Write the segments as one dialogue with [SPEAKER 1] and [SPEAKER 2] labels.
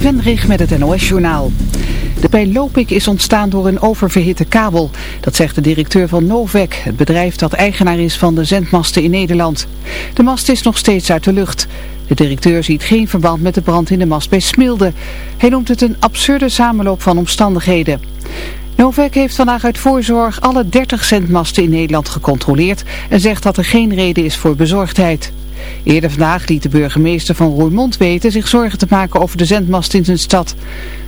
[SPEAKER 1] Trudy met het NOS-journaal. De pijn Lopik is ontstaan door een oververhitte kabel. Dat zegt de directeur van Novec, het bedrijf dat eigenaar is van de zendmasten in Nederland. De mast is nog steeds uit de lucht. De directeur ziet geen verband met de brand in de mast bij Smilde. Hij noemt het een absurde samenloop van omstandigheden. Novek heeft vandaag uit voorzorg alle 30 zendmasten in Nederland gecontroleerd en zegt dat er geen reden is voor bezorgdheid. Eerder vandaag liet de burgemeester van Roermond weten zich zorgen te maken over de zendmast in zijn stad.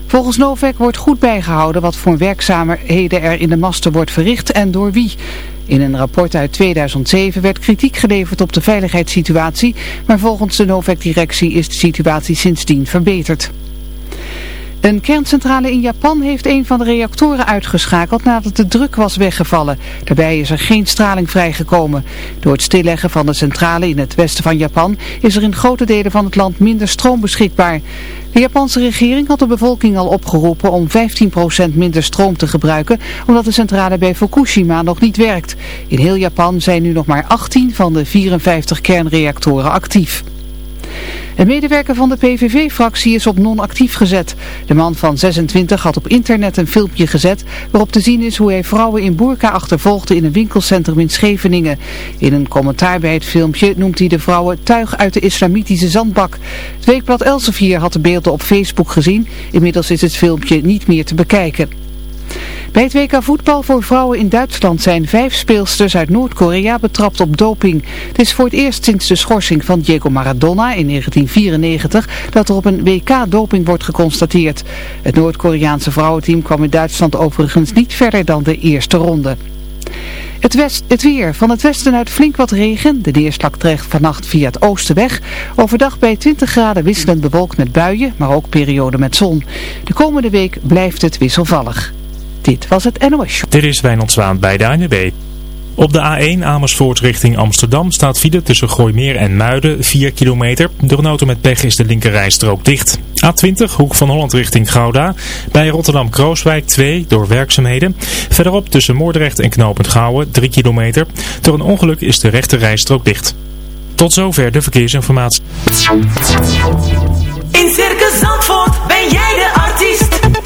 [SPEAKER 1] Volgens Novek wordt goed bijgehouden wat voor werkzaamheden er in de masten wordt verricht en door wie. In een rapport uit 2007 werd kritiek geleverd op de veiligheidssituatie, maar volgens de Novek-directie is de situatie sindsdien verbeterd. Een kerncentrale in Japan heeft een van de reactoren uitgeschakeld nadat de druk was weggevallen. Daarbij is er geen straling vrijgekomen. Door het stilleggen van de centrale in het westen van Japan is er in grote delen van het land minder stroom beschikbaar. De Japanse regering had de bevolking al opgeroepen om 15% minder stroom te gebruiken, omdat de centrale bij Fukushima nog niet werkt. In heel Japan zijn nu nog maar 18 van de 54 kernreactoren actief. Een medewerker van de PVV-fractie is op non-actief gezet. De man van 26 had op internet een filmpje gezet waarop te zien is hoe hij vrouwen in burka achtervolgde in een winkelcentrum in Scheveningen. In een commentaar bij het filmpje noemt hij de vrouwen tuig uit de islamitische zandbak. Het weekblad Elsevier had de beelden op Facebook gezien. Inmiddels is het filmpje niet meer te bekijken. Bij het WK voetbal voor vrouwen in Duitsland zijn vijf speelsters uit Noord-Korea betrapt op doping. Het is voor het eerst sinds de schorsing van Diego Maradona in 1994 dat er op een WK doping wordt geconstateerd. Het Noord-Koreaanse vrouwenteam kwam in Duitsland overigens niet verder dan de eerste ronde. Het, weer. Van het westen uit flink wat regen. De neerslag trekt vannacht via het oosten weg. Overdag bij 20 graden wisselend bewolkt met buien, maar ook perioden met zon. De komende week blijft het wisselvallig. Dit was het NOS Show.
[SPEAKER 2] Er is Wijnand Zwaan bij de ANWB. Op de A1 Amersfoort richting Amsterdam staat file tussen Gooimeer en Muiden 4 kilometer. Door een auto met pech is de linkerrijstrook dicht. A20 Hoek van Holland richting Gouda. Bij Rotterdam-Krooswijk 2 door werkzaamheden. Verderop tussen Moordrecht en Knopend Gouwen 3 kilometer. Door een ongeluk is de rechterrijstrook dicht. Tot zover de verkeersinformatie.
[SPEAKER 3] In Circus Zandvoort ben jij de artiest.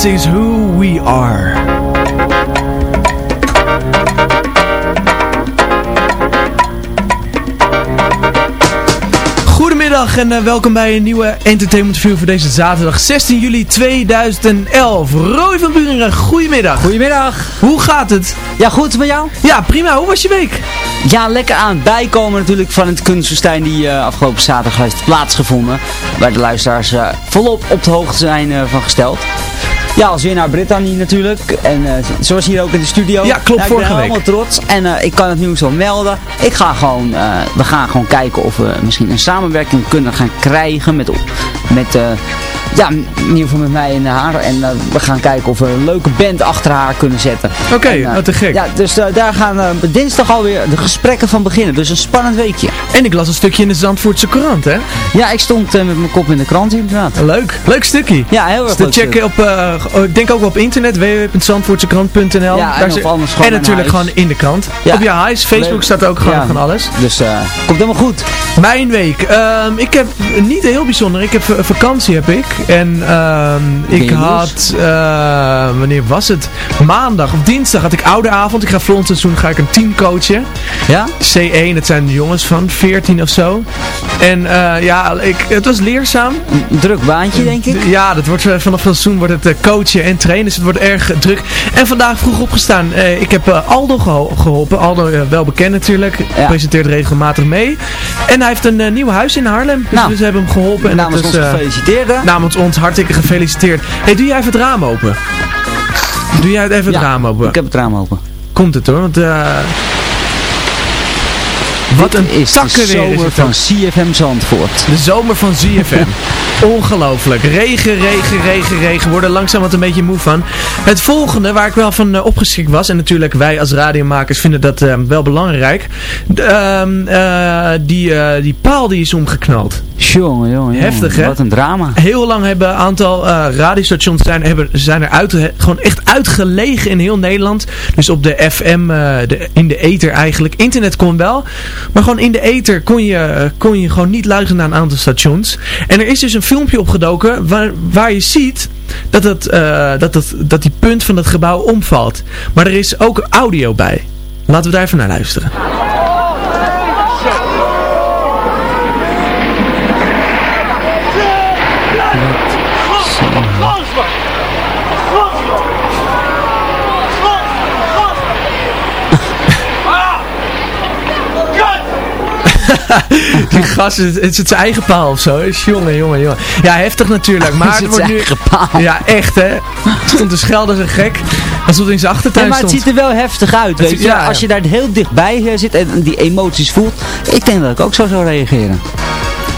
[SPEAKER 4] This is who we are. Goedemiddag en eh, welkom bij een nieuwe Entertainment View voor deze zaterdag 16 juli 2011. Roy van Buringen, goedemiddag.
[SPEAKER 5] Goedemiddag.
[SPEAKER 4] Hoe gaat het?
[SPEAKER 5] Ja, goed met jou?
[SPEAKER 4] Ja, prima. Hoe was je week?
[SPEAKER 5] Ja, lekker aan het bijkomen natuurlijk van het kunstfestijn die eh, afgelopen zaterdag heeft plaatsgevonden. Waar de luisteraars eh, volop op de hoogte zijn van gesteld. Ja, als winnaar Brittany natuurlijk. En eh, zoals hier ook in de studio.
[SPEAKER 4] Ja, klopt,
[SPEAKER 5] ik
[SPEAKER 4] vorige
[SPEAKER 5] ben
[SPEAKER 4] week.
[SPEAKER 5] helemaal trots. En eh, ik kan het nieuws wel melden. Ik ga gewoon, eh, we gaan gewoon kijken of we misschien een samenwerking kunnen gaan krijgen met, met ja, in ieder geval met mij en haar. En eh, we gaan kijken of we een leuke band achter haar kunnen zetten.
[SPEAKER 4] Oké,
[SPEAKER 5] En, eh,
[SPEAKER 4] wat te gek.
[SPEAKER 5] Ja, dus eh, daar gaan dinsdag alweer de gesprekken van beginnen. Dus een spannend weekje.
[SPEAKER 4] En ik las een stukje in de Zandvoortse krant, hè?
[SPEAKER 5] Ja, ik stond met mijn kop in de krant inderdaad.
[SPEAKER 4] Leuk. Leuk stukje.
[SPEAKER 5] Ja, heel erg
[SPEAKER 4] Te
[SPEAKER 5] leuk
[SPEAKER 4] checken op, eh, oh, ik denk ook op internet, www.zandvoortsekrant.nl.
[SPEAKER 5] Ja, en
[SPEAKER 4] Daar
[SPEAKER 5] anders
[SPEAKER 4] en natuurlijk gewoon in de krant.
[SPEAKER 5] Ja.
[SPEAKER 4] Op je huis, Facebook
[SPEAKER 5] Leuk.
[SPEAKER 4] staat ook gewoon
[SPEAKER 5] Ja.
[SPEAKER 4] van alles.
[SPEAKER 5] Dus komt helemaal goed.
[SPEAKER 4] Mijn week. Ehm, ik heb niet heel bijzonder. Ik heb vakantie heb ik. En ehm, ik had, eh, wanneer was het? Maandag of dinsdag had ik ouderavond. Ik ga volgend seizoen ga ik een team coachen.
[SPEAKER 5] Ja?
[SPEAKER 4] C1, dat zijn de jongens van 14 of zo. En eh, ja, ik, het was leerzaam.
[SPEAKER 5] Druk baantje, denk ik.
[SPEAKER 4] Ja, dat wordt, eh, vanaf het seizoen wordt het coachen en trainen. Dus het wordt erg druk. En vandaag vroeg opgestaan. Ik heb Aldo geho- geholpen. Aldo, wel bekend natuurlijk.
[SPEAKER 5] Ja.
[SPEAKER 4] Presenteert regelmatig mee. En hij heeft een nieuw huis in Haarlem. Dus
[SPEAKER 5] Nou,
[SPEAKER 4] we hebben hem geholpen. En
[SPEAKER 5] Namens
[SPEAKER 4] dat
[SPEAKER 5] ons gefeliciteerd. hè?
[SPEAKER 4] Namens ons hartstikke gefeliciteerd. hey, doe jij even het raam open? Doe jij even het
[SPEAKER 5] Ja,
[SPEAKER 4] raam open?
[SPEAKER 5] Ik heb het raam open.
[SPEAKER 4] Komt het hoor, want... eh wat een
[SPEAKER 5] is de zomer van. CFM Zandvoort.
[SPEAKER 4] De zomer van ZFM. Ongelooflijk. Regen, regen, regen, regen. Worden langzaam wat een beetje moe van. Het volgende waar ik wel van uh, opgeschikt was. En natuurlijk wij als radiomakers vinden dat uh, wel belangrijk. De, uh, die, die paal die is omgeknald.
[SPEAKER 5] Jongen, jongen,
[SPEAKER 4] Heftig hè?
[SPEAKER 5] Wat een drama.
[SPEAKER 4] Heel lang hebben een aantal radiostations zijn, hebben, zijn er uit, gewoon echt uitgelegen in heel Nederland. Dus op de FM, de, in de ether eigenlijk. Internet kon wel. Maar gewoon in de ether kon je, kon je gewoon niet luisteren naar een aantal stations. En er is dus een filmpje opgedoken waar, waar je ziet dat, het, uh, dat, dat, dat die punt van het gebouw omvalt. Maar er is ook audio bij. Laten we daar even naar luisteren. die gast, het is het zijn eigen paal of zo. Is jongen, jongen, jongen. Ja, heftig natuurlijk. Maar
[SPEAKER 5] het wordt nu. Paal.
[SPEAKER 4] Ja, echt hè. Het stond als een gek. Alsof het in zijn achtertuin
[SPEAKER 5] ja, maar
[SPEAKER 4] stond.
[SPEAKER 5] het ziet er wel heftig uit, weet je. Ja, Als je daar heel dichtbij zit en die emoties voelt. Ik denk dat ik ook zo zou reageren.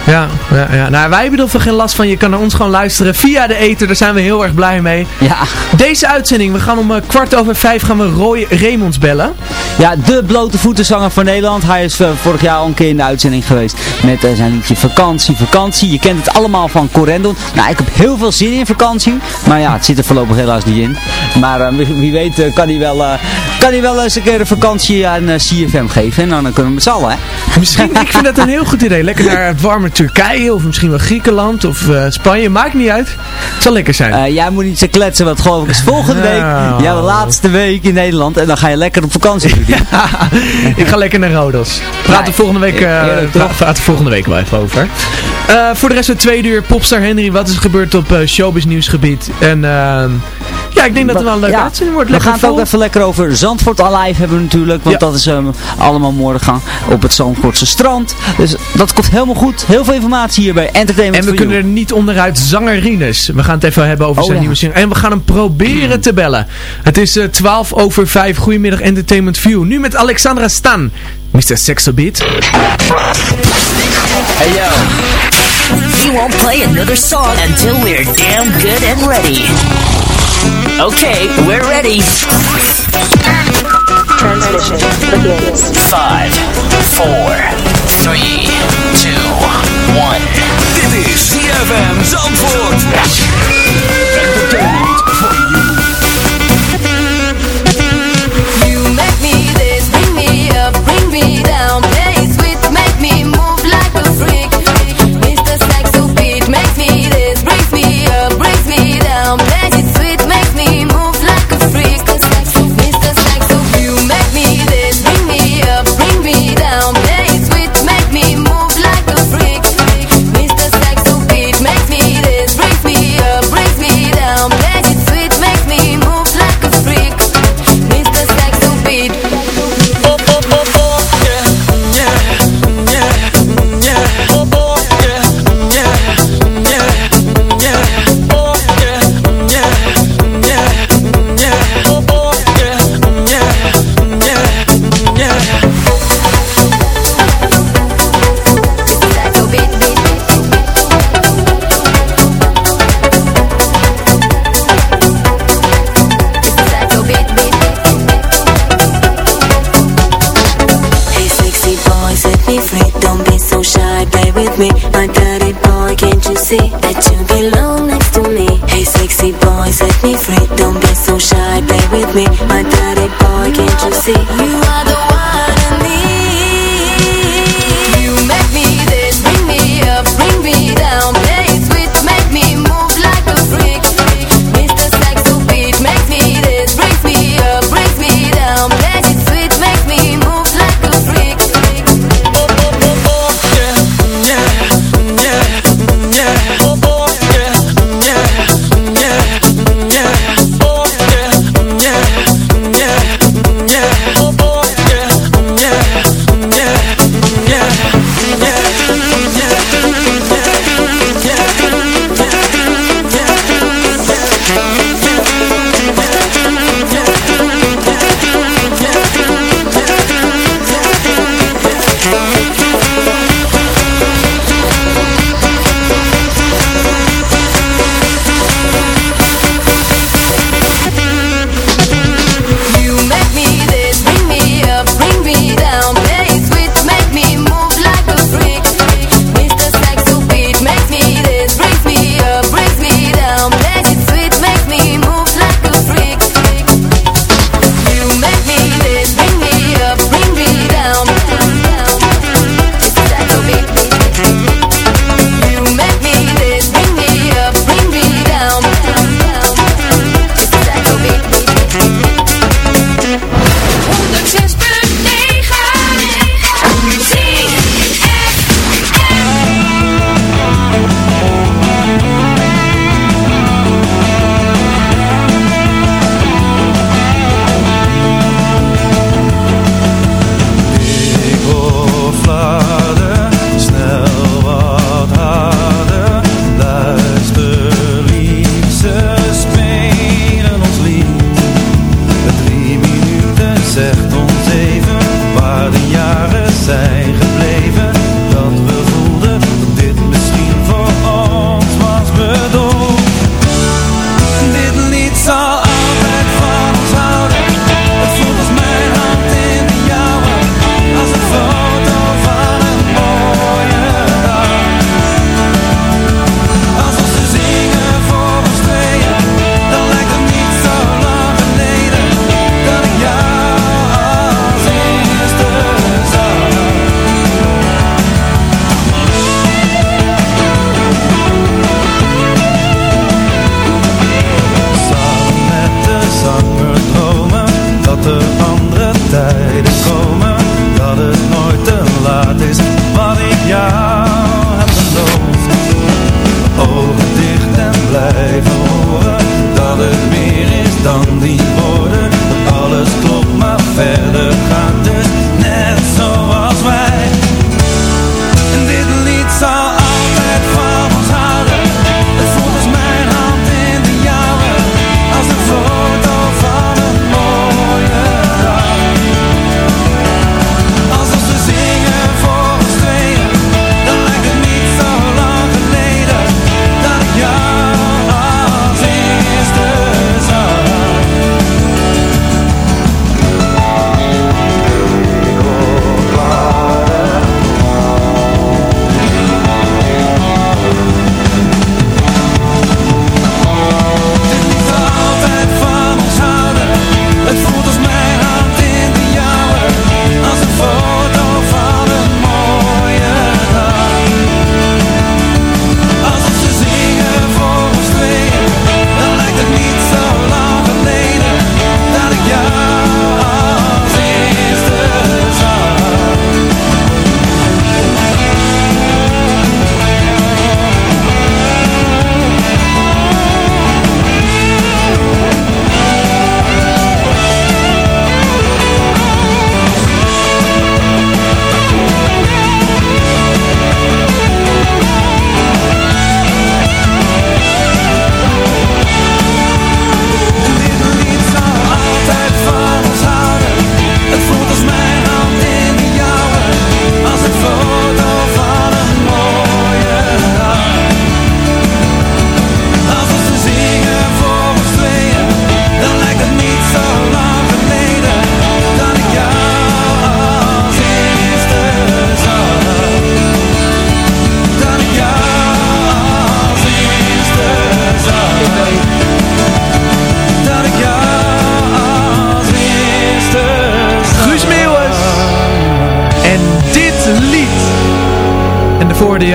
[SPEAKER 4] Ja, ja, ja. Nou, wij hebben er geen last van. Je kan naar ons gewoon luisteren via de ether. Daar zijn we heel erg blij mee.
[SPEAKER 5] Ja.
[SPEAKER 4] Deze uitzending, we gaan om uh, kwart over vijf gaan we Roy Remonds bellen.
[SPEAKER 5] Ja, de blote voetenzanger van Nederland. Hij is uh, vorig jaar al een keer in de uitzending geweest met uh, zijn liedje Vakantie, Vakantie. Je kent het allemaal van Corendon. Nou, ik heb heel veel zin in vakantie. Maar ja, het zit er voorlopig helaas niet in. Maar wie, wie, weet kan hij wel, kan hij wel eens een keer een vakantie aan CFM geven. En dan kunnen we met z'n allen, hè.
[SPEAKER 4] Misschien, ik vind dat een heel goed idee. Lekker naar het warme Turkije of misschien wel Griekenland of uh, Spanje. Maakt niet uit. Het zal lekker zijn.
[SPEAKER 5] Uh, jij moet niet zo kletsen, want geloof ik is volgende week
[SPEAKER 4] Oh.
[SPEAKER 5] ja, de laatste week in Nederland. En dan ga je lekker op vakantie.
[SPEAKER 4] ja, ik ga lekker naar Rodos. Praten nee, volgende week, uh, praten volgende week wel even over. Voor de rest van tweede uur Popstar Henry. Wat is er gebeurd op showbiz nieuwsgebied? En ja, ik denk dat het wel een leuke ja, uitzending wordt.
[SPEAKER 5] We gaan het ook even lekker over Zandvoort Alive hebben natuurlijk. Want ja. dat is um, allemaal morgen op het Zandvoortse strand. Dus dat komt helemaal goed. Heel veel informatie hier bij Entertainment
[SPEAKER 4] En we kunnen er niet onderuit zangerines. We gaan het even hebben over
[SPEAKER 5] oh,
[SPEAKER 4] zijn
[SPEAKER 5] ja.
[SPEAKER 4] nieuwe single. En we gaan hem proberen te bellen. Het is uh, 12 over 5. Goedemiddag Entertainment View. Nu met Alexandra Stan. Mr. Sexobit.
[SPEAKER 6] Hey yo. We won't play another song until we're damn good and ready. Okay, we're ready.
[SPEAKER 7] Transmission begins.
[SPEAKER 6] Five, four, three, two, one.
[SPEAKER 8] Dit is CFM Zandvoort.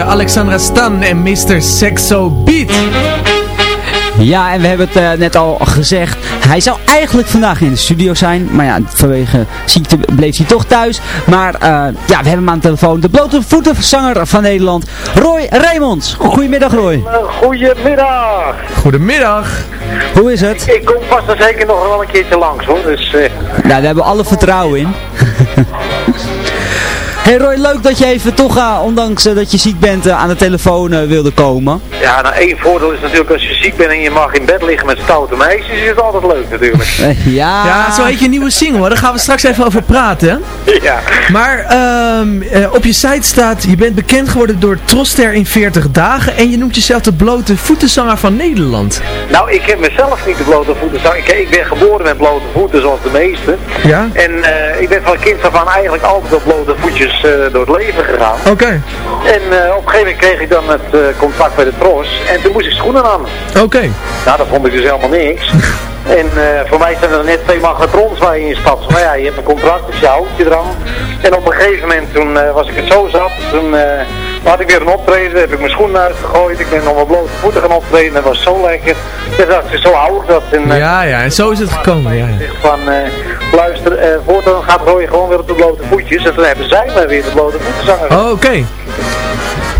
[SPEAKER 4] Alexandra Stan en Mr. Sexo Beat.
[SPEAKER 5] Ja, en we hebben het eh, net al gezegd. Hij zou eigenlijk vandaag in de studio zijn. Maar ja, vanwege ziekte bleef hij toch thuis. Maar eh, ja, we hebben hem aan de telefoon. De blote voetenzanger van Nederland, Roy Raymonds. Goedemiddag Roy.
[SPEAKER 9] Goedemiddag.
[SPEAKER 4] Goedemiddag.
[SPEAKER 5] Hoe is het?
[SPEAKER 9] Ik kom vast en zeker nog wel een keertje langs hoor. Dus, eh,
[SPEAKER 5] Nou, daar hebben we alle vertrouwen in. Hey Roy, leuk dat je even toch, eh, ondanks eh, dat je ziek bent, eh, aan de telefoon wilde komen.
[SPEAKER 9] ja, nou één voordeel is natuurlijk als je ziek bent en je mag in bed liggen met stoute meisjes, is het altijd leuk natuurlijk.
[SPEAKER 5] Ja.
[SPEAKER 4] Ja, zo heet je nieuwe single hoor. Daar gaan we straks even over praten.
[SPEAKER 9] ja.
[SPEAKER 4] Maar ehm, eh, op je site staat, je bent bekend geworden door Troster in 40 dagen. En je noemt jezelf de blote voetenzanger van Nederland.
[SPEAKER 9] Nou, ik heb mezelf niet de blote voeten. zang- Ik, ik ben geboren met blote voeten zoals de meesten.
[SPEAKER 4] Ja?
[SPEAKER 9] En eh, ik ben van kind af aan eigenlijk altijd op blote voetjes eh, door het leven gegaan.
[SPEAKER 4] Oké.
[SPEAKER 9] En eh, op een gegeven moment kreeg ik dan het eh, contract bij de Tros en toen moest ik schoenen aan.
[SPEAKER 4] Oké.
[SPEAKER 9] Nou, dat vond ik dus helemaal niks. En voor mij zijn er net twee magnetrons waar je in stapt. Maar ja, je hebt een contract, dus je houdt je eraan. En op een gegeven moment, toen was ik het zo zat, toen had ik weer een optreden, heb ik mijn schoenen uitgegooid, ik ben nog met blote voeten gaan optreden, dat was zo lekker. Dus ik, zo ik dat. En, eh,
[SPEAKER 4] Ja, ja, en zo is het gekomen. Ja, ja.
[SPEAKER 9] van, eh, luister, eh voortaan gaat Roy gewoon weer op de blote voetjes. En toen hebben zij mij weer de blote voeten zanger.
[SPEAKER 4] Oh, oké.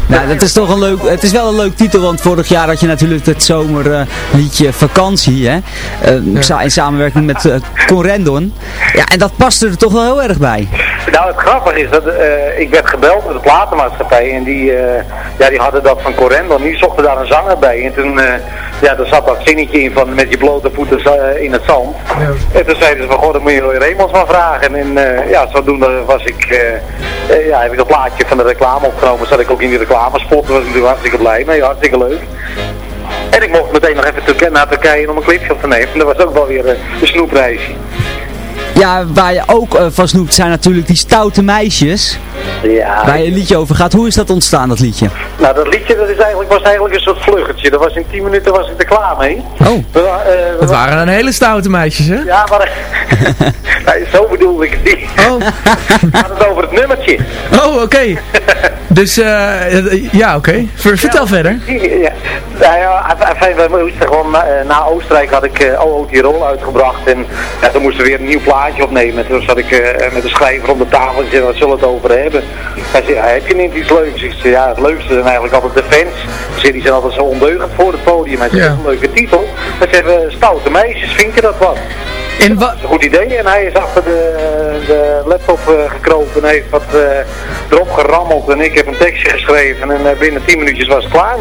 [SPEAKER 5] Nou, dat is toch een leuk, het is wel een leuk titel, want vorig jaar had je natuurlijk het zomerliedje Vakantie, hè? Eh, sa- In samenwerking met eh Con Rendon. Ja, en dat paste er toch wel heel erg bij.
[SPEAKER 9] Nou, het grappige is dat eh, ik werd gebeld door de platenmaatschappij en die, eh, ja, die hadden dat van Correndo. Die zochten daar een zanger bij en toen, eh, ja, zat dat zinnetje in van met je blote voeten in het zand. En toen zeiden ze van, goh, dan moet je Roy Remons maar vragen. En ja, zodoende was ik, ja, heb ik dat plaatje van de reclame opgenomen. Zat ik ook in die reclamespot, daar was ik natuurlijk hartstikke blij mee, hartstikke leuk. En ik mocht meteen nog even naar Turkije om een clipje op te nemen. En dat was ook wel weer een snoepreisje.
[SPEAKER 5] Ja, waar je ook eh, van snoept zijn natuurlijk die stoute meisjes.
[SPEAKER 9] Ja.
[SPEAKER 5] Waar je een liedje over gaat. Hoe is dat ontstaan, dat liedje?
[SPEAKER 9] Nou, dat liedje dat is eigenlijk, was eigenlijk een soort vluggetje. Dat was in 10 minuten was ik er klaar mee.
[SPEAKER 5] Oh.
[SPEAKER 9] We, eh, we
[SPEAKER 4] Dat
[SPEAKER 9] wa-
[SPEAKER 4] waren een hele stoute meisjes, hè?
[SPEAKER 9] Ja, maar nee, zo bedoelde ik het niet.
[SPEAKER 4] Oh.
[SPEAKER 9] Het gaat het over het nummertje.
[SPEAKER 4] Oh, oké. Dus, eh, ja, oké. Ver- Vertel verder.
[SPEAKER 9] Ja, nou ja, we moesten gewoon na, na Oostenrijk had ik uh, OO Tirol uitgebracht en ja, toen moesten we weer een nieuw plaatje opnemen. En toen zat ik eh, met de schrijver om de tafel en zei, wat zullen we het over hebben? Hij zei, heb je niet iets leuks? Ik zei, ja, het leukste zijn eigenlijk altijd de fans. Zei, die zijn altijd zo ondeugend voor het podium. Hij zei,
[SPEAKER 4] Ja.
[SPEAKER 9] een leuke titel. Hij zei, eh, stoute meisjes, vind je dat wat?
[SPEAKER 4] En wat...
[SPEAKER 9] Dat is een goed idee. En hij is achter de, de laptop eh, gekropen en heeft wat eh, erop gerammeld. En ik heb een tekstje geschreven en eh, binnen 10 minuutjes was het klaar.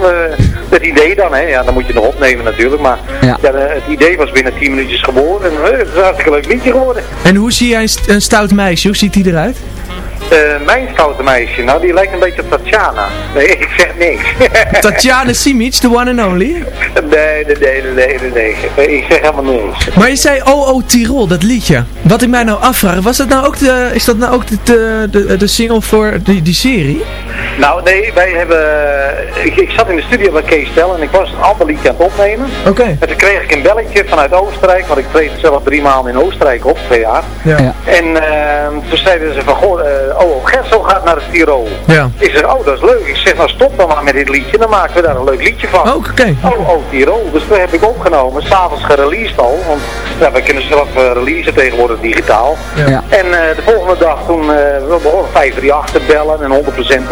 [SPEAKER 9] Het idee dan, hè. Ja, dan moet je nog opnemen natuurlijk. Maar
[SPEAKER 5] Ja.
[SPEAKER 9] het idee was binnen 10 minuutjes geboren. En het is een hartstikke leuk liedje geworden.
[SPEAKER 4] En hoe zie jij een, st- een stout meisje? Hoe ziet die eruit?
[SPEAKER 9] Eh, mijn stoute meisje, nou die lijkt een beetje op Tatjana. Nee, ik zeg niks.
[SPEAKER 4] Tatjana Simic, the one and only.
[SPEAKER 9] nee, nee, nee, nee, nee, nee, nee. Ik zeg helemaal niks.
[SPEAKER 4] Maar je zei OO Tirol, dat liedje. Wat ik mij nou afvraag, was dat nou ook de, is dat nou ook de, de, de, de single voor die, die serie?
[SPEAKER 9] Nou, nee, wij hebben... Ik, ik zat in de studio bij Kees Tel en ik was een ander liedje aan het opnemen.
[SPEAKER 4] Oké.
[SPEAKER 9] En toen kreeg ik een belletje vanuit Oostenrijk, want ik treed zelf drie maanden in Oostenrijk op, twee jaar.
[SPEAKER 4] Ja.
[SPEAKER 5] Ja.
[SPEAKER 9] En eh, toen zeiden ze van, goh, eh, oh, Gerso gaat naar het Tirol.
[SPEAKER 4] Ja.
[SPEAKER 9] Ik zeg, oh, dat is leuk. Ik zeg, nou stop dan maar met dit liedje, dan maken we daar een leuk liedje van.
[SPEAKER 4] Oh, oké.
[SPEAKER 9] Oh, oh, Tirol. Dus dat heb ik opgenomen, s'avonds gereleased al, want ja, we kunnen zelf eh, releasen tegenwoordig digitaal.
[SPEAKER 5] Ja.
[SPEAKER 9] En eh, de volgende dag toen eh we begonnen 538 te bellen en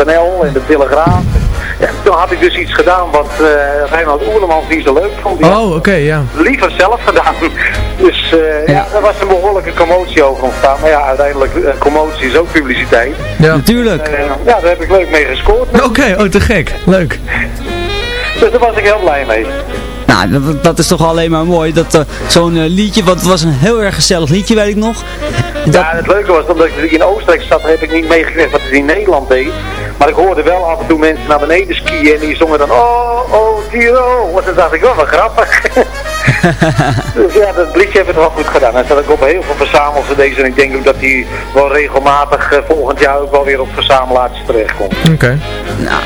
[SPEAKER 9] 100% NL en de Telegraaf. Ja, toen had ik dus iets gedaan wat uh, Reinhard Oerlemans niet zo leuk vond. Die
[SPEAKER 4] Oh, oké, ja.
[SPEAKER 9] liever zelf gedaan. Dus eh, ja.
[SPEAKER 5] Ja.
[SPEAKER 9] er was een behoorlijke commotie over ontstaan. Maar ja, uiteindelijk, eh, commotie is ook publiciteit.
[SPEAKER 4] Ja.
[SPEAKER 5] Natuurlijk.
[SPEAKER 9] Ja, daar heb ik leuk mee gescoord.
[SPEAKER 4] Oké, oh te gek. Leuk.
[SPEAKER 9] Dus daar was ik heel blij mee.
[SPEAKER 5] Nou, dat, dat is toch alleen maar mooi. Dat eh, zo'n eh, liedje, want het was een heel erg gezellig liedje, weet ik nog. Dat,
[SPEAKER 9] Ja, het leuke was, omdat ik in Oostenrijk zat, heb ik niet meegekregen wat het in Nederland deed. Maar ik hoorde wel af en toe mensen naar beneden skiën en die zongen dan, oh, oh, Tiro. En toen dacht ik, oh, wat grappig. dus ja, dat liedje heeft het wel goed gedaan. En zat ik op heel veel verzamels en ik denk ook dat hij wel regelmatig eh, volgend jaar ook wel weer op verzamelaars terechtkomt.
[SPEAKER 4] Oké.
[SPEAKER 5] nou,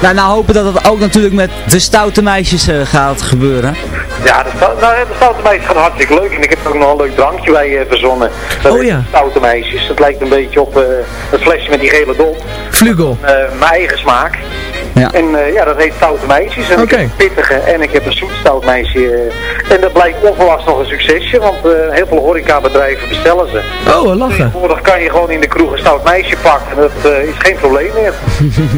[SPEAKER 5] Nou, nou hopen dat dat ook natuurlijk met de stoute meisjes eh, gaat gebeuren.
[SPEAKER 9] Ja, de, nou, de stoute meisjes gaan hartstikke leuk. En ik heb er ook nog een leuk drankje bij eh, verzonnen. Dat
[SPEAKER 4] Oh ja.
[SPEAKER 9] Stoute meisjes. Het lijkt een beetje op eh, het flesje met die gele dop.
[SPEAKER 4] Vlugel.
[SPEAKER 9] Eh, mijn eigen smaak.
[SPEAKER 5] Ja.
[SPEAKER 9] En eh, ja, dat heet stoute meisjes. En ik heb een pittige en ik heb een zoet stout meisje. en dat blijkt onverwachts nog een succesje, want eh, heel veel horecabedrijven bestellen ze.
[SPEAKER 4] Oh, lachen.
[SPEAKER 9] Tegenwoordig kan je gewoon in de kroeg een stout meisje pakken. En dat eh, is geen probleem meer.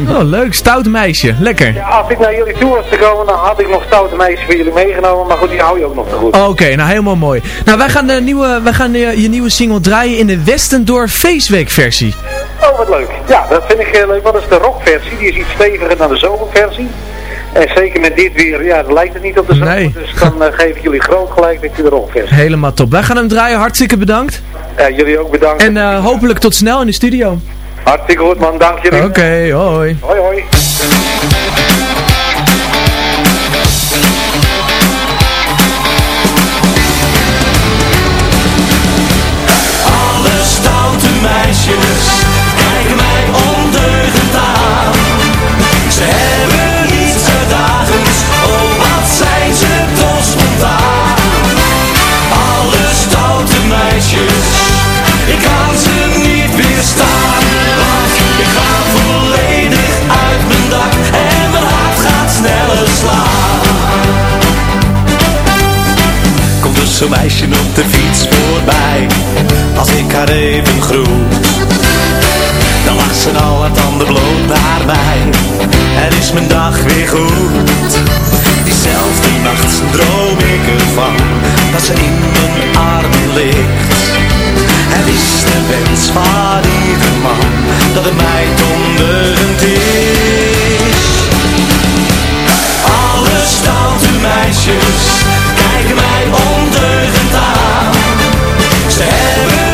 [SPEAKER 4] Oh, leuk. Stout meisje. Lekker.
[SPEAKER 9] Ja, als ik naar jullie toe was te komen, dan had ik nog stoute meisjes voor jullie meegenomen. Maar goed, die hou je ook nog te goed.
[SPEAKER 4] Oké, nou helemaal mooi. Nou, wij gaan, de nieuwe, wij gaan je nieuwe single draaien in de Westendorf Feestweek versie.
[SPEAKER 9] Oh, wat leuk. Ja, dat vind ik heel leuk, want dat is de rockversie. Die is iets steviger dan de zomerversie. En zeker met dit weer, ja, dan lijkt het niet op de zomer.
[SPEAKER 4] Nee.
[SPEAKER 9] Dus dan eh, geef ik jullie groot gelijk met de rockversie.
[SPEAKER 4] Helemaal top. Wij gaan hem draaien. Hartstikke bedankt.
[SPEAKER 9] Ja, jullie ook bedankt.
[SPEAKER 4] En eh, hopelijk tot snel in de studio.
[SPEAKER 9] Hartstikke goed, man. Dank jullie.
[SPEAKER 4] Oké, hoi.
[SPEAKER 9] Hoi, hoi.
[SPEAKER 8] Alle stoute meisjes Er zo'n meisje op de fiets voorbij. Als ik haar even groet Dan lacht ze al haar tanden bloot naar mij. En is mijn dag weer goed. Diezelfde nacht droom ik ervan Dat ze in mijn armen ligt. Het is de wens van ieder man Dat het mij ondeugend is meisjes kijken mij ondeugend aan. Ze hebben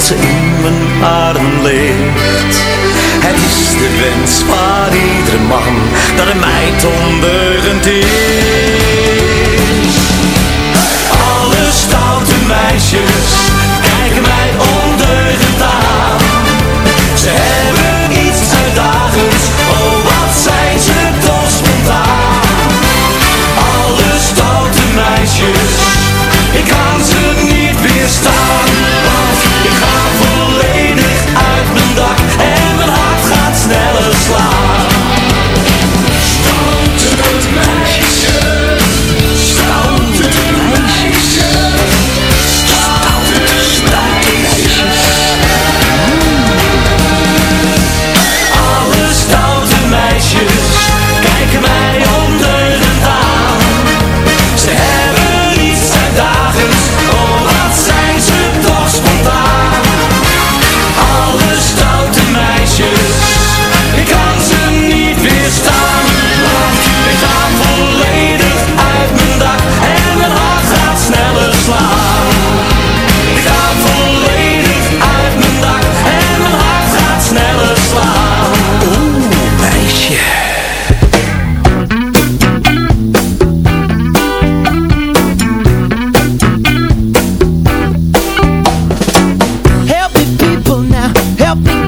[SPEAKER 8] dat ze in mijn armen ligt. Het is de wens van iedere man, dat een meid ondeugend is. Alle stoute meisjes kijken mij ondeugend aan. Ze hebben iets uitdagends, oh wat zijn ze toch spontaan. Alle stoute meisjes,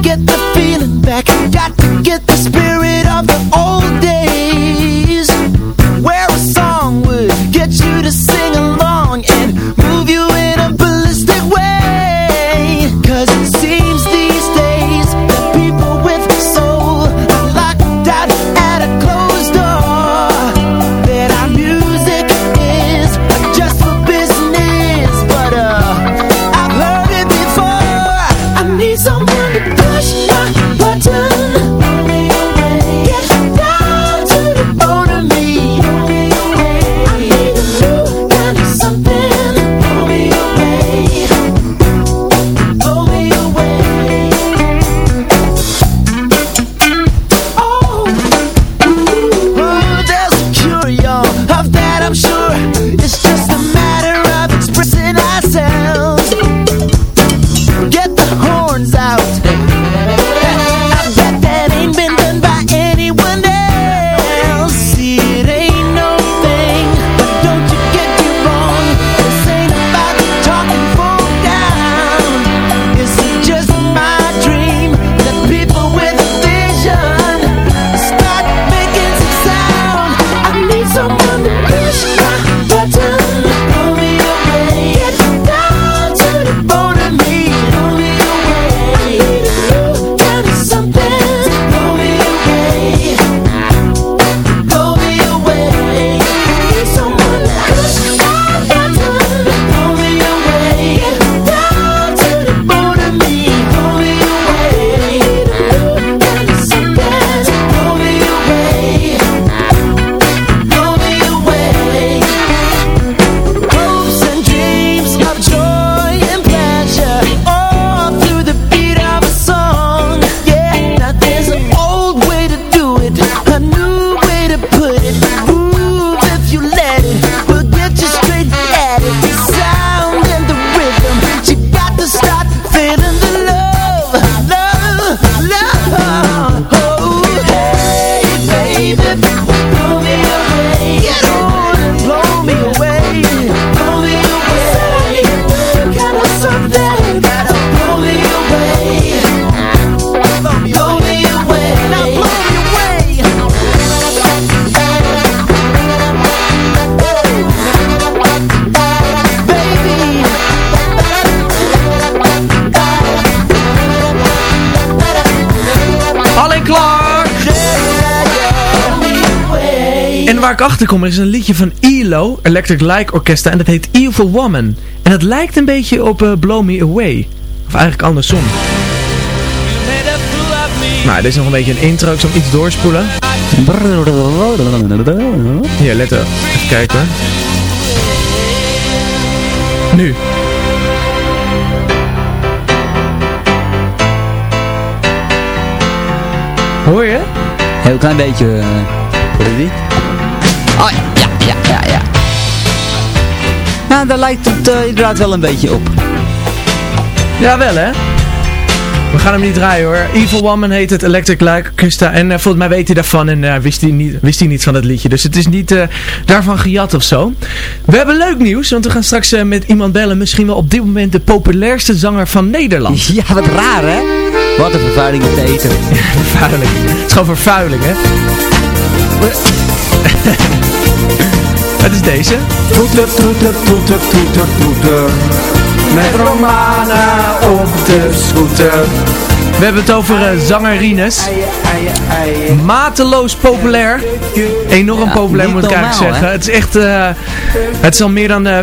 [SPEAKER 3] get the
[SPEAKER 4] waar ik achter kom is een liedje van ELO, Electric Light Orchestra, en dat heet Evil Woman. En dat lijkt een beetje op eh, Blow Me Away. Of eigenlijk andersom. Nou, dit is nog een beetje een intro, ik zal iets doorspoelen. Hier, let op. Even kijken. Nu. Hoor je?
[SPEAKER 5] Heel klein beetje. die? Oh ja, ja, ja, ja. Nou, daar lijkt het eh, inderdaad wel een beetje op.
[SPEAKER 4] Jawel hè? We gaan hem niet draaien hoor. Evil Woman heet het, Electric Light Orchestra. En eh, volgens mij weet hij daarvan en eh, wist, hij niet, wist hij niet van het liedje. Dus het is niet eh, daarvan gejat of zo. We hebben leuk nieuws, want we gaan straks met iemand bellen. Misschien wel op dit moment de populairste zanger van Nederland.
[SPEAKER 5] Ja, wat raar hè? Wat een vervuiling op de eten.
[SPEAKER 4] vervuiling. Het is gewoon vervuiling hè? Het is deze.
[SPEAKER 10] Toeter, toeter, toeter, toeter, toeter. Met Romana op de scooter.
[SPEAKER 4] We hebben het over uh, zanger Rines. Mateloos populair. Enorm
[SPEAKER 5] Ja,
[SPEAKER 4] populair moet ik eigenlijk
[SPEAKER 5] normaal,
[SPEAKER 4] zeggen.
[SPEAKER 5] hè?
[SPEAKER 4] Het is echt... eh, het is al meer dan eh,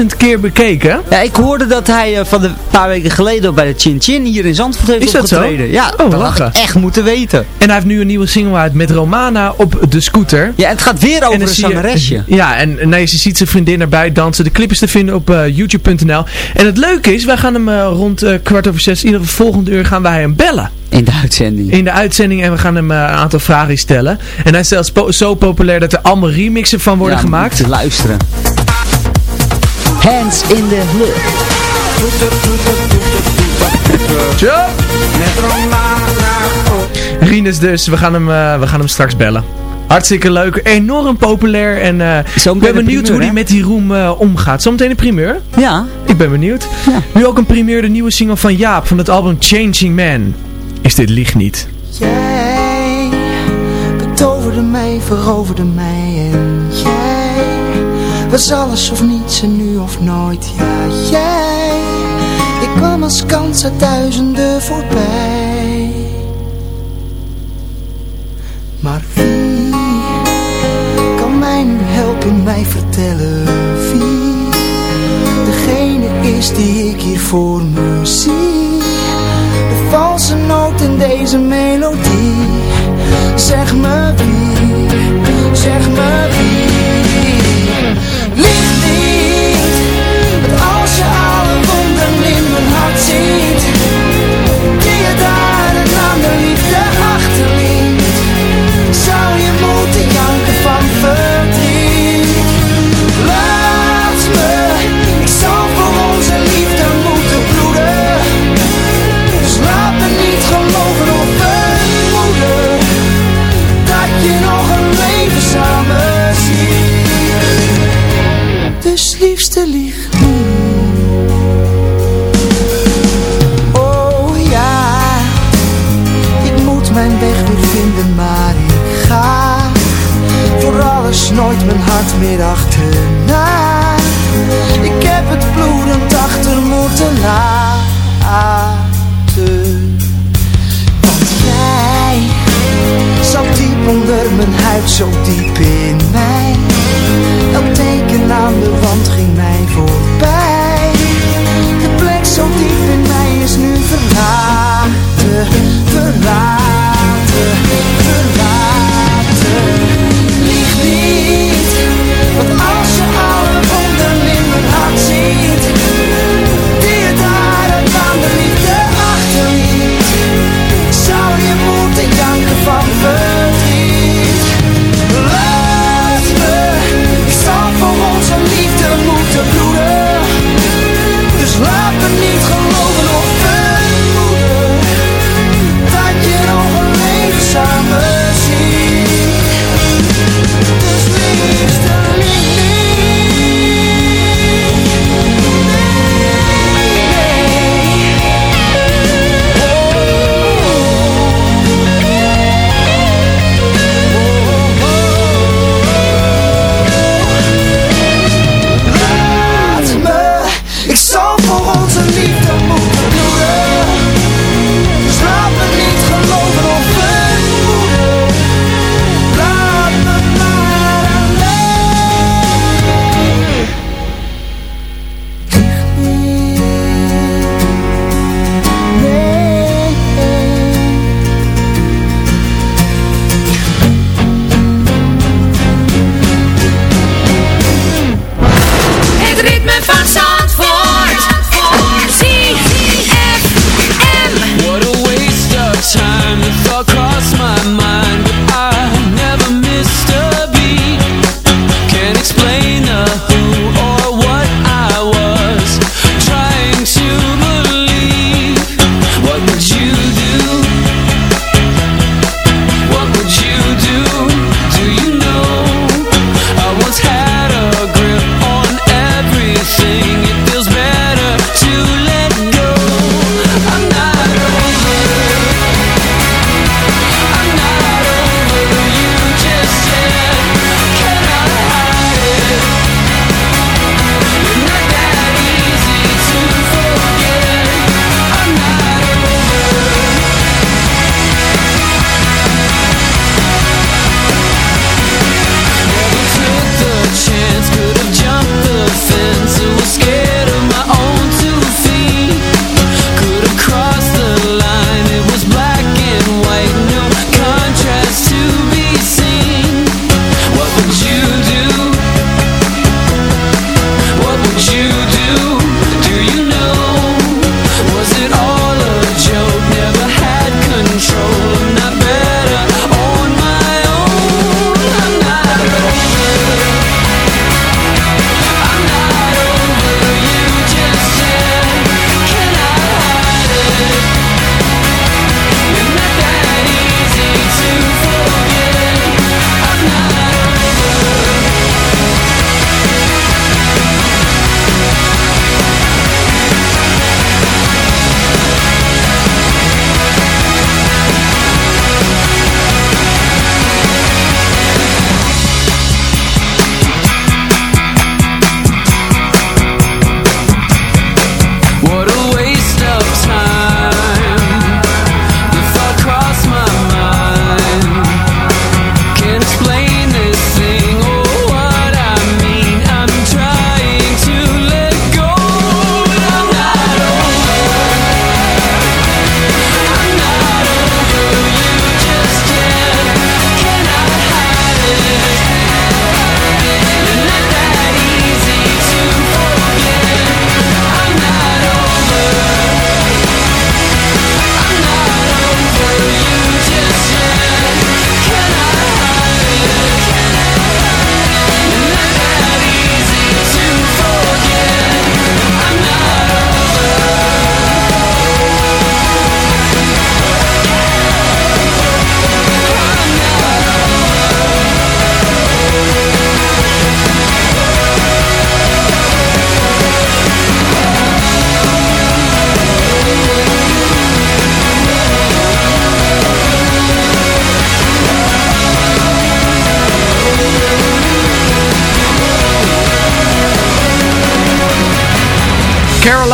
[SPEAKER 4] 403.000 keer bekeken.
[SPEAKER 5] Ja, ik hoorde dat hij eh, van de paar weken geleden ook bij de Chin Chin hier in Zandvoort heeft
[SPEAKER 4] Is dat zo?
[SPEAKER 5] opgetreden. Ja,
[SPEAKER 4] Oh,
[SPEAKER 5] dat had
[SPEAKER 4] lachen.
[SPEAKER 5] ik echt moeten weten.
[SPEAKER 4] En hij heeft nu een nieuwe single uit met Romana op de scooter.
[SPEAKER 5] Ja, het gaat weer over een
[SPEAKER 4] je-
[SPEAKER 5] zangeresje.
[SPEAKER 4] Ja, en nee, ze ziet zijn vriendin erbij dansen. De clip is te vinden op eh, youtube.nl. En het leuke is, wij gaan hem eh, rond eh, kwart over zes, ieder volgende uur gaan wij hem bellen.
[SPEAKER 5] In de uitzending.
[SPEAKER 4] In de uitzending en we gaan hem eh, een aantal vragen stellen. En hij is zelfs po- zo populair dat er allemaal remixen van worden
[SPEAKER 5] Ja,
[SPEAKER 4] gemaakt.
[SPEAKER 5] je luisteren. Hands in the lucht.
[SPEAKER 4] Tja. Rinus dus, we gaan, hem, eh, we gaan hem straks bellen. Hartstikke leuk, enorm populair en eh, ik ben
[SPEAKER 5] de
[SPEAKER 4] benieuwd
[SPEAKER 5] primeur,
[SPEAKER 4] hoe hij met die roem eh, omgaat. Zometeen een primeur?
[SPEAKER 5] Ja.
[SPEAKER 4] Ik ben benieuwd. Nu ook een primeur, de nieuwe single van Jaap van het album Changing Man. Is dit lieg niet?
[SPEAKER 3] Jij betoverde mij, veroverde mij en jij was alles of niets en nu of nooit. Ja, jij, ik kwam als kans uit duizenden voorbij. Maar wie mij vertellen wie degene is die ik hier voor me zie? De valse noot in deze melodie Zeg me wie, zeg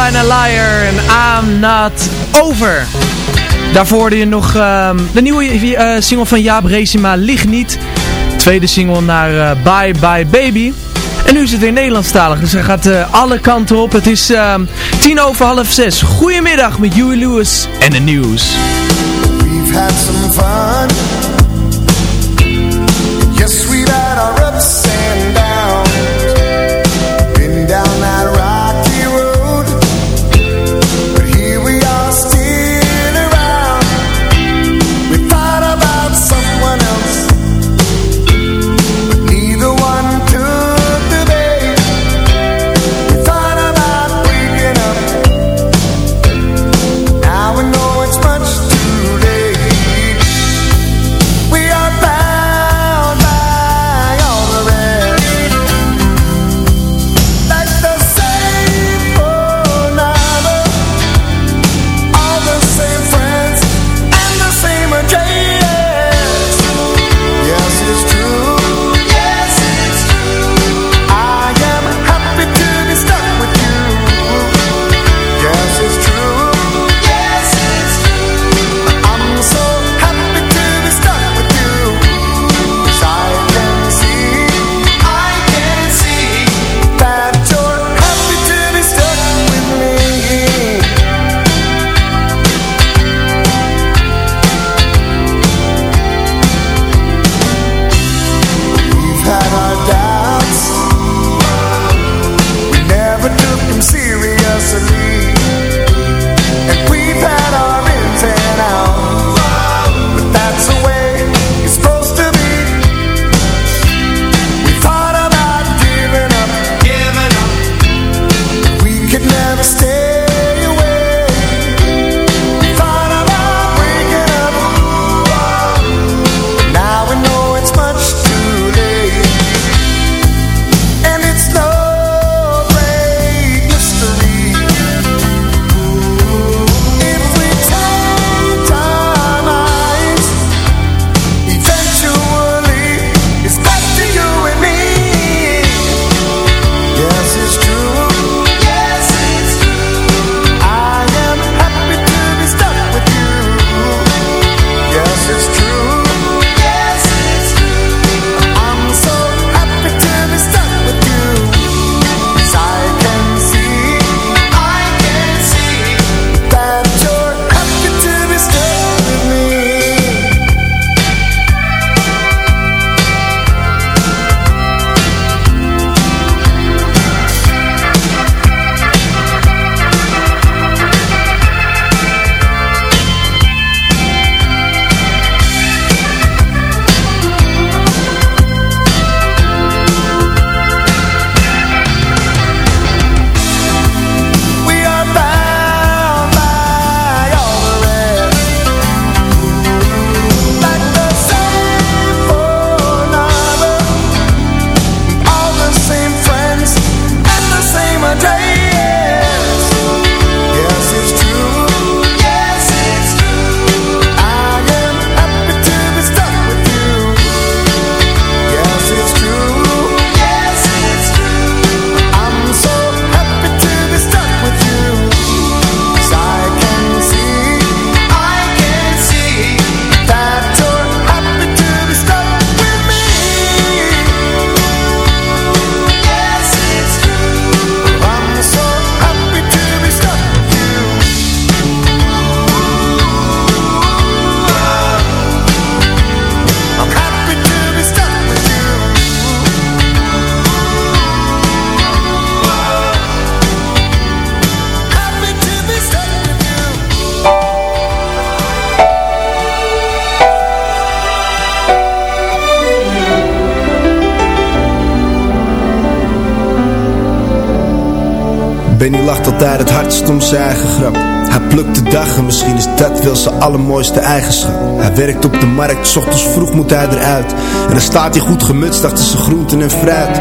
[SPEAKER 11] Carolina Liar en I'm Not Over. Daarvoor hoorde je nog ehm, de nieuwe eh, single van Jaap Reesima, Ligt Niet. Tweede single naar eh, Bye Bye Baby. En nu is het weer Nederlandstalig, dus hij gaat eh, alle kanten op. Het is ehm, tien over half zes. Goedemiddag met Huey Lewis en de nieuws.
[SPEAKER 12] Altijd het hardst om zijn eigen grap. Hij plukt de dag en misschien is dat wel zijn allermooiste eigenschap. Hij werkt op de markt, 's ochtends vroeg moet hij eruit. En dan staat hij goed gemutst achter zijn groenten en fruit.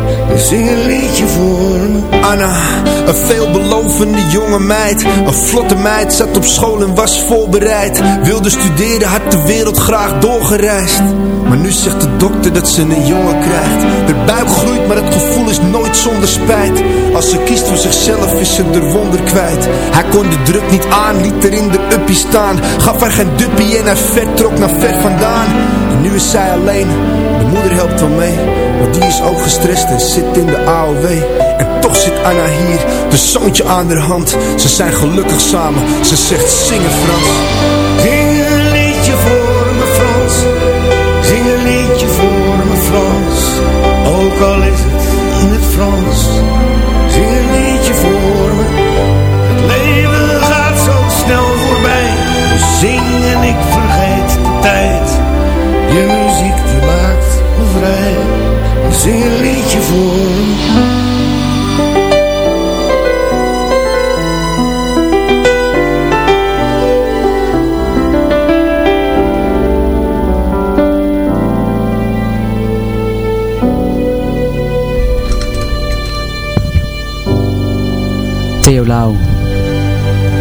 [SPEAKER 10] zing een liedje voor
[SPEAKER 12] Anna, een veelbelovende jonge meid. Een vlotte meid, zat op school en was voorbereid. Wilde studeren, had de wereld graag doorgereisd. Maar nu zegt de dokter dat ze een jongen krijgt. De buik groeit, maar het gevoel is nooit zonder spijt. Als ze kiest voor zichzelf is ze er wonder kwijt. Hij kon de druk niet aan, liet er in de uppie staan. Gaf haar geen duppie en hij vertrok naar ver vandaan. En nu is zij alleen, moeder helpt wel mee Maar die is ook gestrest en zit in de AOW En toch zit Anna hier, de zoontje aan haar hand. Ze zijn gelukkig samen, ze zegt zingen Frans
[SPEAKER 10] zing een liedje voor
[SPEAKER 5] Theo Lau.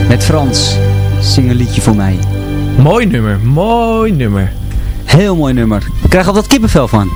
[SPEAKER 5] Met Frans. Zing een liedje voor mij.
[SPEAKER 4] Mooi nummer, mooi nummer.
[SPEAKER 5] Heel mooi nummer. Ik krijg altijd kippenvel van.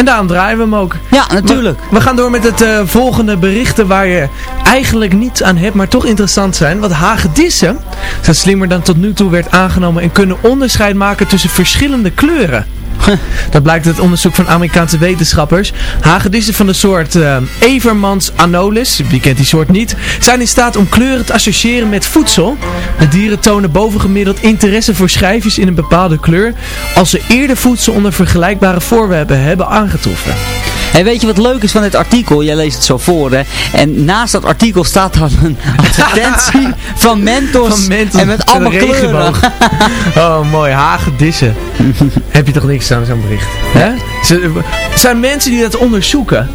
[SPEAKER 4] En daarom draaien we hem ook.
[SPEAKER 5] Ja, natuurlijk.
[SPEAKER 4] We, we gaan door met het eh, volgende berichten waar je eigenlijk niets aan hebt, maar toch interessant zijn. Want hagedissen zijn slimmer dan tot nu toe werd aangenomen en kunnen onderscheid maken tussen verschillende kleuren. Dat blijkt uit onderzoek van Amerikaanse wetenschappers. Hagedissen van de soort eh, Evermans anolis, wie kent die soort niet, zijn in staat om kleuren te associëren met voedsel. De dieren tonen bovengemiddeld interesse voor schijfjes in een bepaalde kleur als ze eerder voedsel onder vergelijkbare voorwerpen hebben aangetroffen.
[SPEAKER 5] En weet je wat leuk is van dit artikel? Jij leest het zo voor, hè? En naast dat artikel staat dan een advertentie van Mentos.
[SPEAKER 4] Van Mentos
[SPEAKER 5] En met allemaal kleuren.
[SPEAKER 4] Oh, mooi. Hagedissen. heb je toch niks aan zo'n bericht? Hè? Het zijn mensen die dat onderzoeken.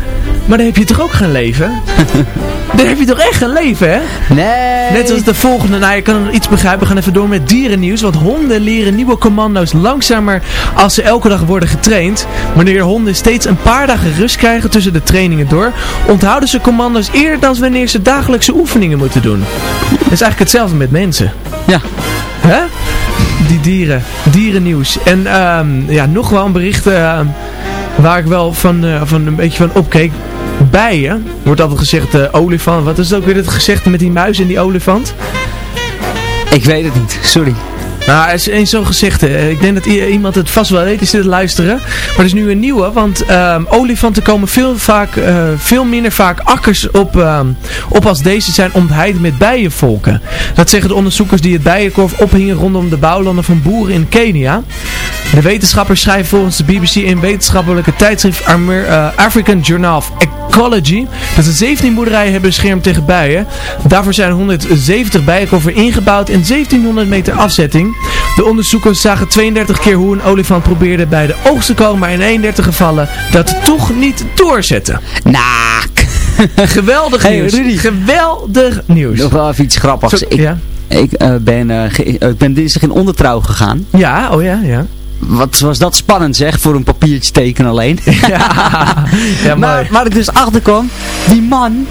[SPEAKER 4] Maar dan heb je toch ook geen leven? dan heb je toch echt geen leven, hè?
[SPEAKER 5] Nee.
[SPEAKER 4] Net als de volgende, nou je kan iets begrijpen, we gaan even door met dierennieuws. Want honden leren nieuwe commando's langzamer als ze elke dag worden getraind. Wanneer honden steeds een paar dagen rust krijgen tussen de trainingen door, onthouden ze commando's eerder dan wanneer ze dagelijkse oefeningen moeten doen. Dat is eigenlijk hetzelfde met mensen.
[SPEAKER 5] Ja.
[SPEAKER 4] Hè? Die dieren, dierennieuws. En ehm, ja, nog wel een bericht eh, waar ik wel van, eh, van een beetje van opkeek. Bijen, wordt altijd gezegd eh, olifant. Wat is het ook weer het gezegde met die muis en die olifant?
[SPEAKER 5] Ik weet het niet, sorry.
[SPEAKER 4] Nou, er is één zo'n gezegde. Eh, Ik denk dat iemand het vast wel weet, zit te luisteren. Maar er is nu een nieuwe, want ehm, olifanten komen veel, vaak, eh, veel minder vaak akkers op, ehm, op als deze zijn ontheid met bijenvolken. Dat zeggen de onderzoekers die het bijenkorf ophingen rondom de bouwlanden van boeren in Kenia. De wetenschappers schrijven volgens de BBC in wetenschappelijke tijdschrift eh, African Journal of Ecology dat ze 17 boerderijen hebben beschermd tegen bijen. Daarvoor zijn 170 bijenkorven ingebouwd en 1700 meter afzetting. De onderzoekers zagen 32 keer hoe een olifant probeerde bij de oogst te komen, maar in 31 gevallen dat toch niet doorzette.
[SPEAKER 5] Naak!
[SPEAKER 13] Geweldig nieuws. Geweldig nieuws.
[SPEAKER 5] Nog wel even iets grappigs. Ik, ik, eh, ben, eh, eh, ik ben dinsdag in ondertrouw gegaan.
[SPEAKER 13] Ja, oh ja, ja
[SPEAKER 5] wat was dat spannend zeg, voor een papiertje teken alleen.
[SPEAKER 13] Ja,
[SPEAKER 5] maar. maar ik dus achter kwam, die man,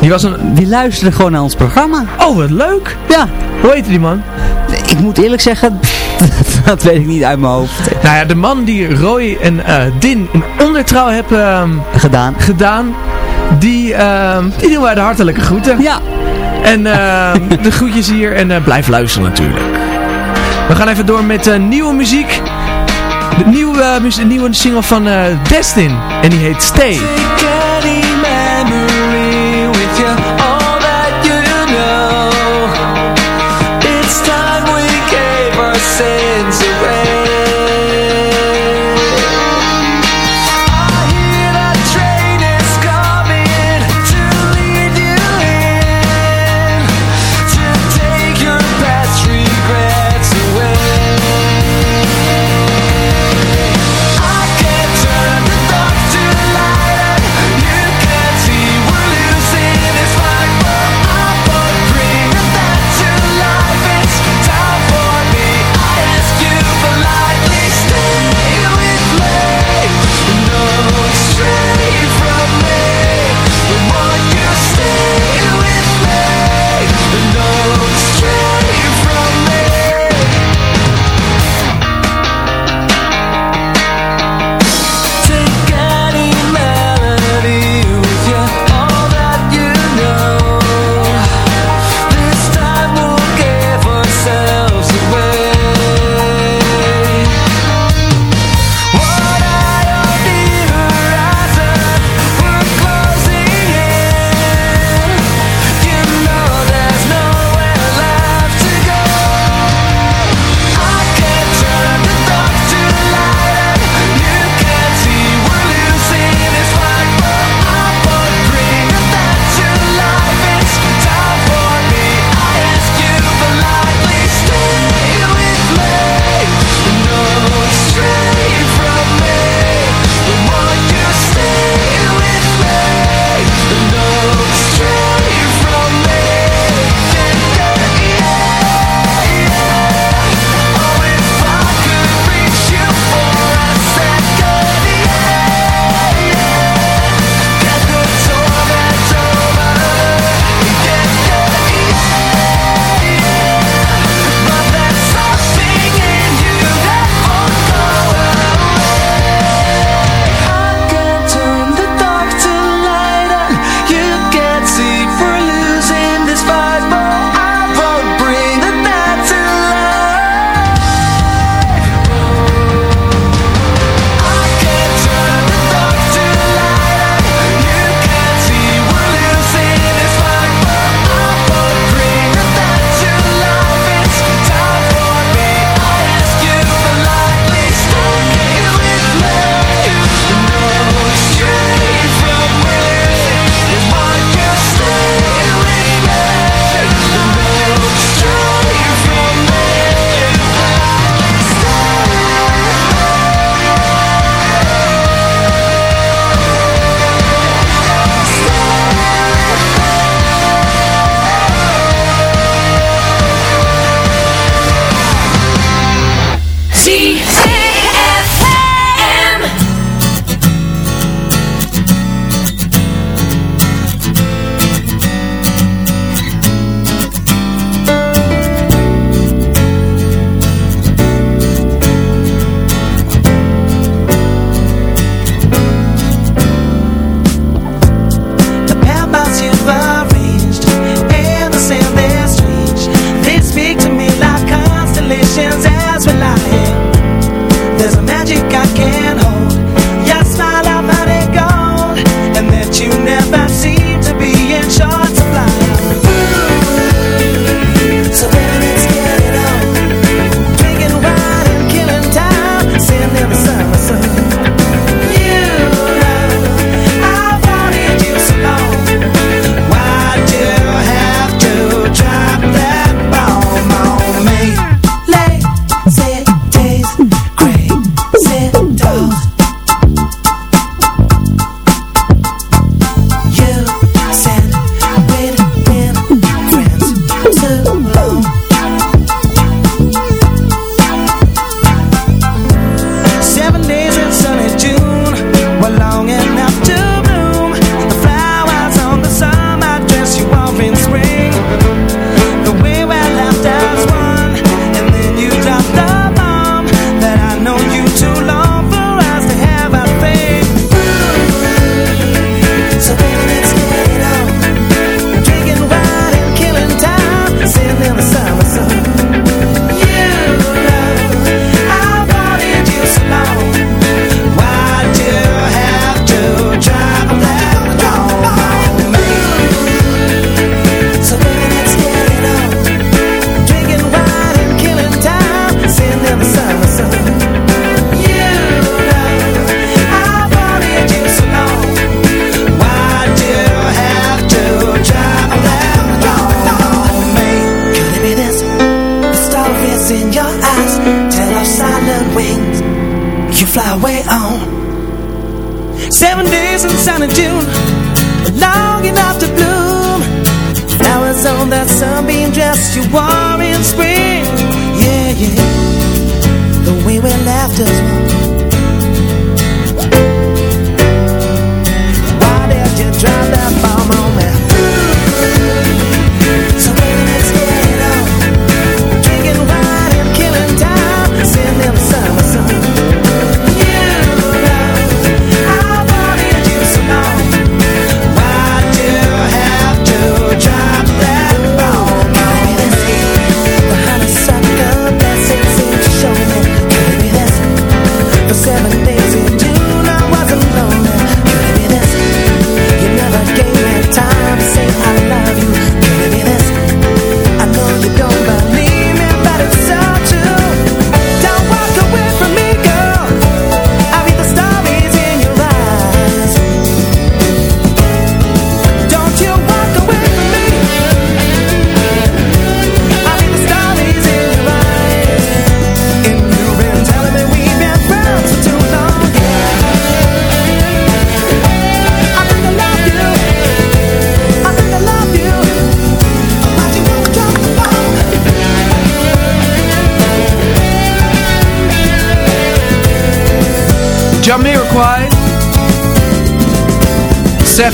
[SPEAKER 13] die, was een...
[SPEAKER 5] die luisterde gewoon naar ons programma.
[SPEAKER 13] Oh, wat leuk.
[SPEAKER 5] Ja.
[SPEAKER 13] Hoe heette die man?
[SPEAKER 5] ik moet eerlijk zeggen, dat weet ik niet uit mijn hoofd.
[SPEAKER 13] Nou ja, de man die Roy en eh, Din een ondertrouw hebben ehm,
[SPEAKER 5] gedaan.
[SPEAKER 13] gedaan, die, ehm, die doen wij de hartelijke groeten.
[SPEAKER 5] Ja.
[SPEAKER 13] En ehm, de groetjes hier en eh, blijf luisteren natuurlijk. We gaan even door met eh, nieuwe muziek. De nieuwe, nieuwe single van Destin en die heet Stay.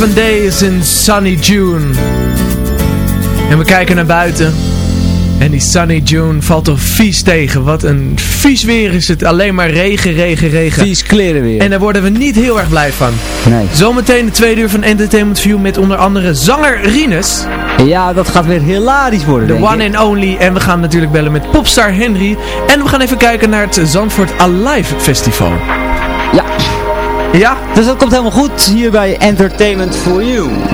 [SPEAKER 14] Seven is in
[SPEAKER 15] Sunny June.
[SPEAKER 4] En we kijken naar buiten. En die Sunny June valt er vies tegen. Wat een vies weer is het. Alleen maar regen, regen, regen.
[SPEAKER 16] Vies kleren weer.
[SPEAKER 4] En daar worden we niet heel erg blij van.
[SPEAKER 16] Nee.
[SPEAKER 4] Zometeen de tweede uur van Entertainment View met onder andere zanger Rinus.
[SPEAKER 16] Ja, dat gaat weer hilarisch worden. The
[SPEAKER 4] one and only. En we gaan natuurlijk bellen met popstar Henry. En we gaan even kijken naar het Zandvoort Alive Festival.
[SPEAKER 16] Ja.
[SPEAKER 4] Ja?
[SPEAKER 16] Dus dat komt helemaal goed hier bij Entertainment for You.